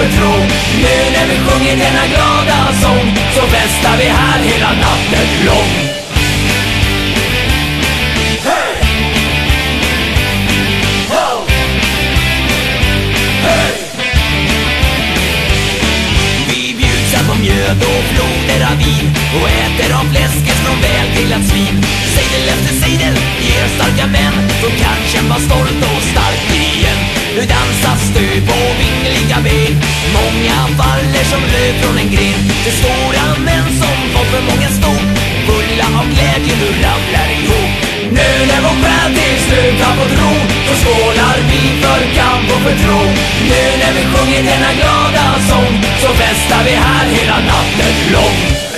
för tro Nu när vi sjunger denna glada sång Så festar vi här hela natten lång Hey! Hey! Vi bjuds här på mjöd och floder av vin och äter av fläsket från välgrillat svin. Sejdel efter sejdel ger starka män som kan kämpa stolt och starkt i nu dansas det på vingliga ben. Många faller som löv från en gren. Det stora män som fått för många stor Fulla av glädje nu ramlar ihop. Nu när vår själ till slut har fått ro Då skålar vi för kamp och för tro. Nu när vi sjunger denna glada sång Så festar vi här hela natten lång.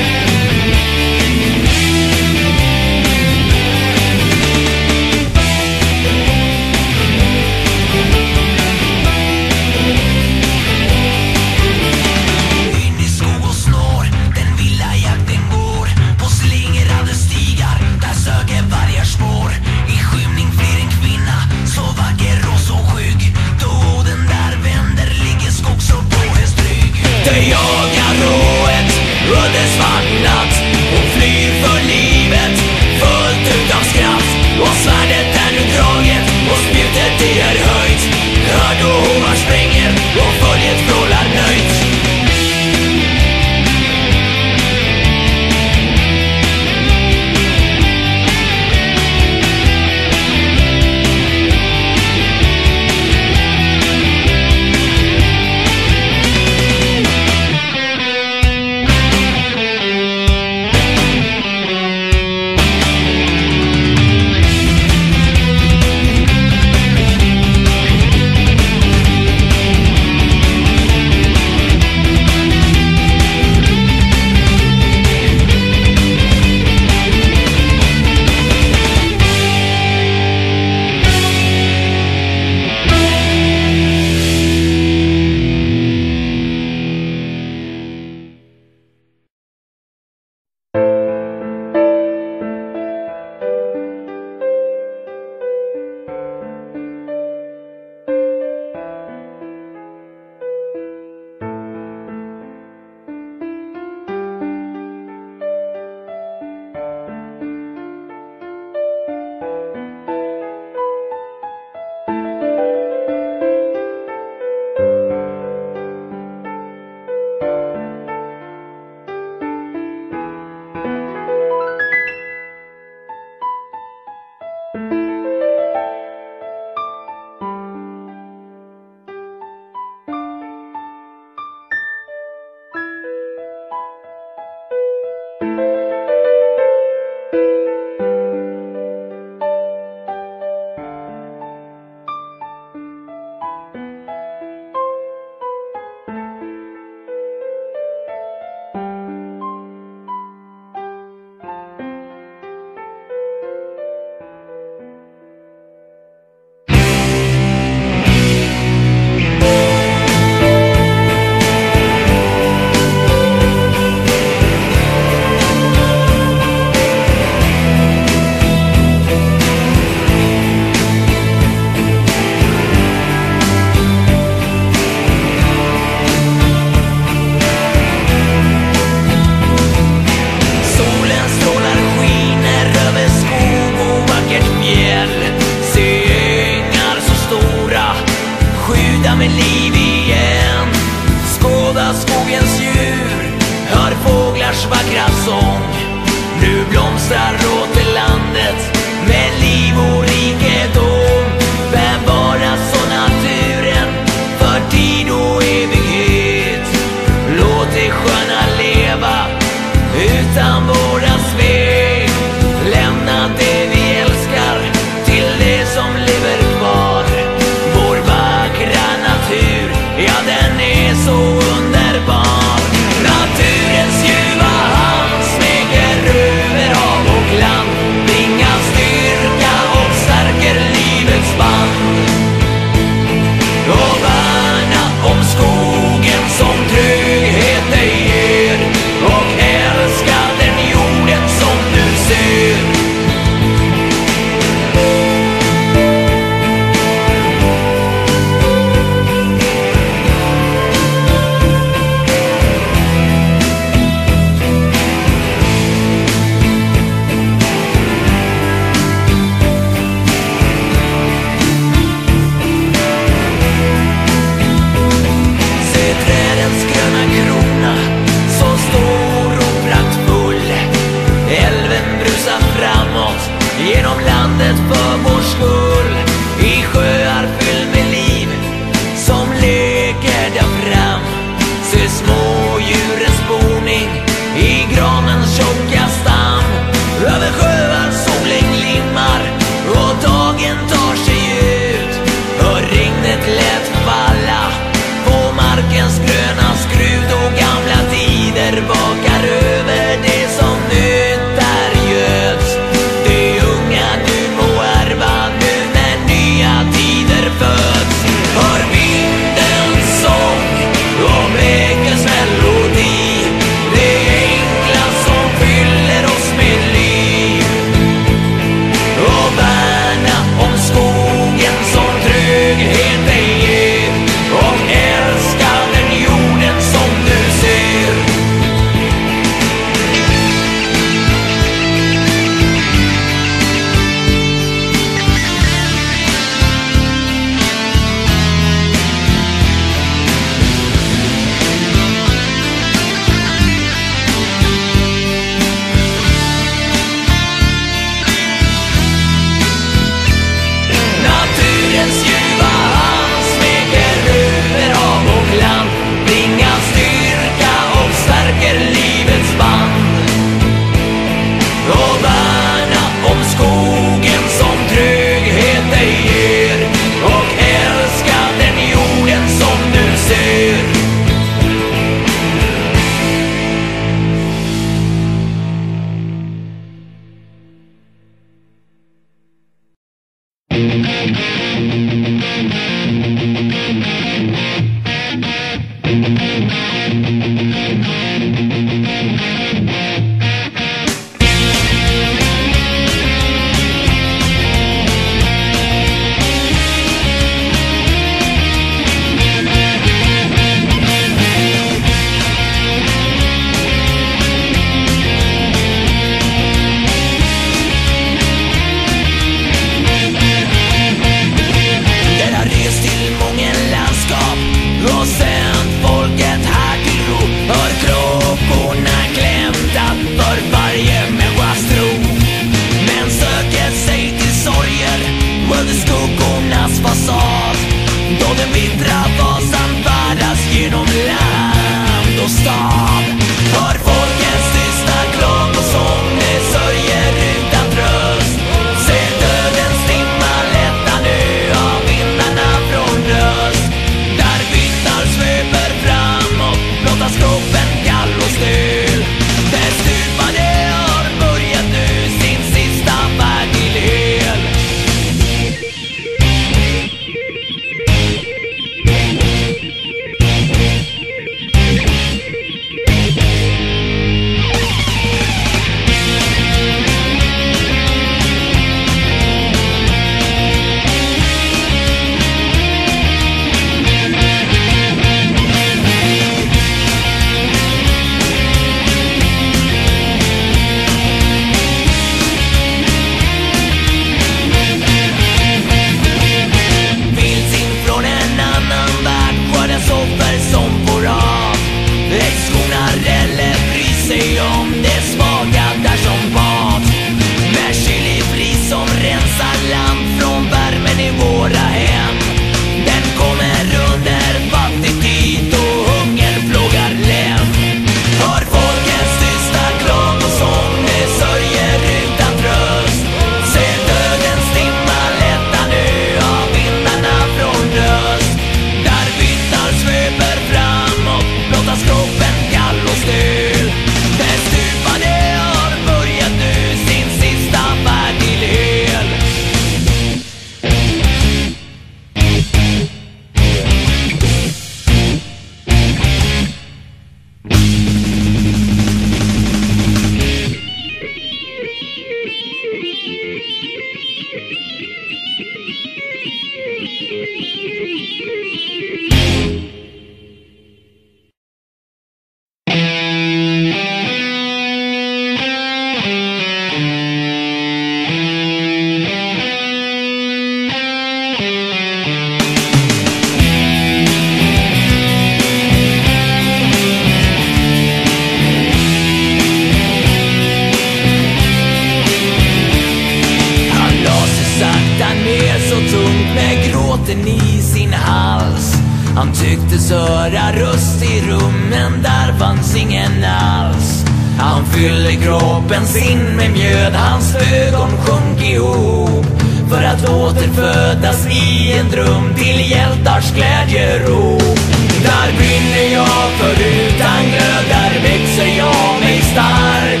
Tycktes höra röst i rummen, där fanns ingen alls. Han fyllde kroppen sin med mjöd, hans ögon sjönk ihop. För att återfödas i en dröm till hjältars glädjerop. Där brinner jag för utan glöd, där växer jag mig stark.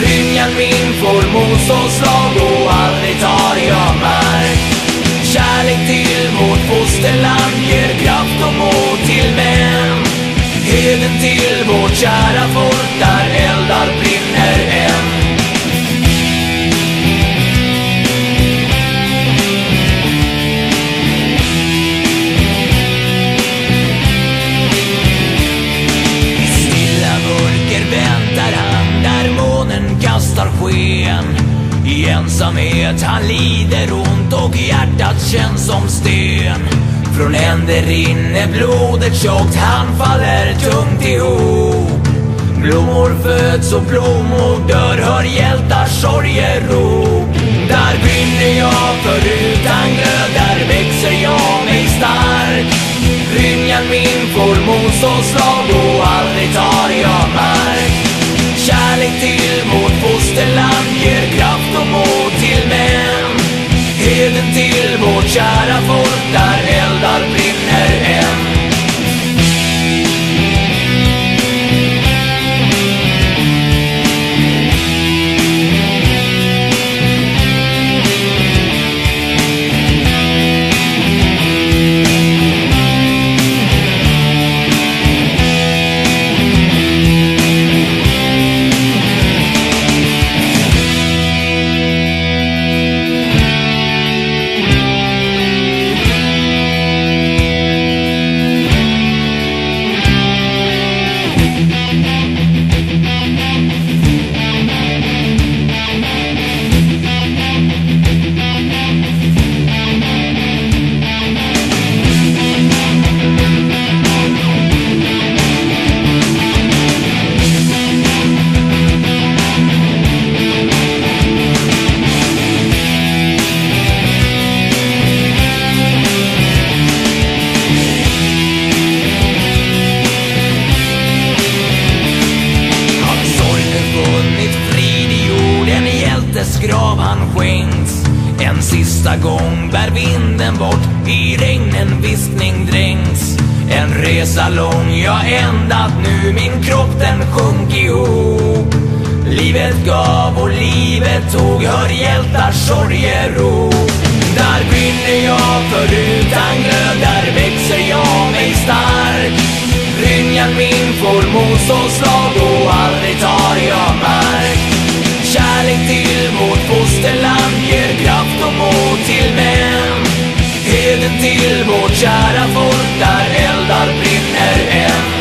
Brynjan min får motståndslag och aldrig tar jag mark. Kärlek till vårt fosterland ger och till män. Heden till vårt kära folk där eldar brinner än. I stilla mörker väntar han där månen kastar sken. I ensamhet han lider ont och hjärtat känns som sten. Från änder rinner blodet tjockt, han faller tungt ihop. Blommor föds och blommor dör, hör hjältars sorgerop. Där brinner jag för utan glöd, där växer jag mig stark. Brynjan min får motståndslag och aldrig tar jag mark. Kärlek till vårt fosterland ger kraft och mod till män. Heden till vårt kära folk gång bär vinden bort, i regnen viskning dränks. En resa lång, ja ändat nu, min kropp den sjönk ihop. Livet gav och livet tog, hör hjältars sorgerop. Där brinner jag för utan glöd, där växer jag mig stark. Brynjan min får motståndslag och aldrig tar jag mark. Kärlek till vårt fosterland och till män. Heden till vårt kära folk där eldar brinner än.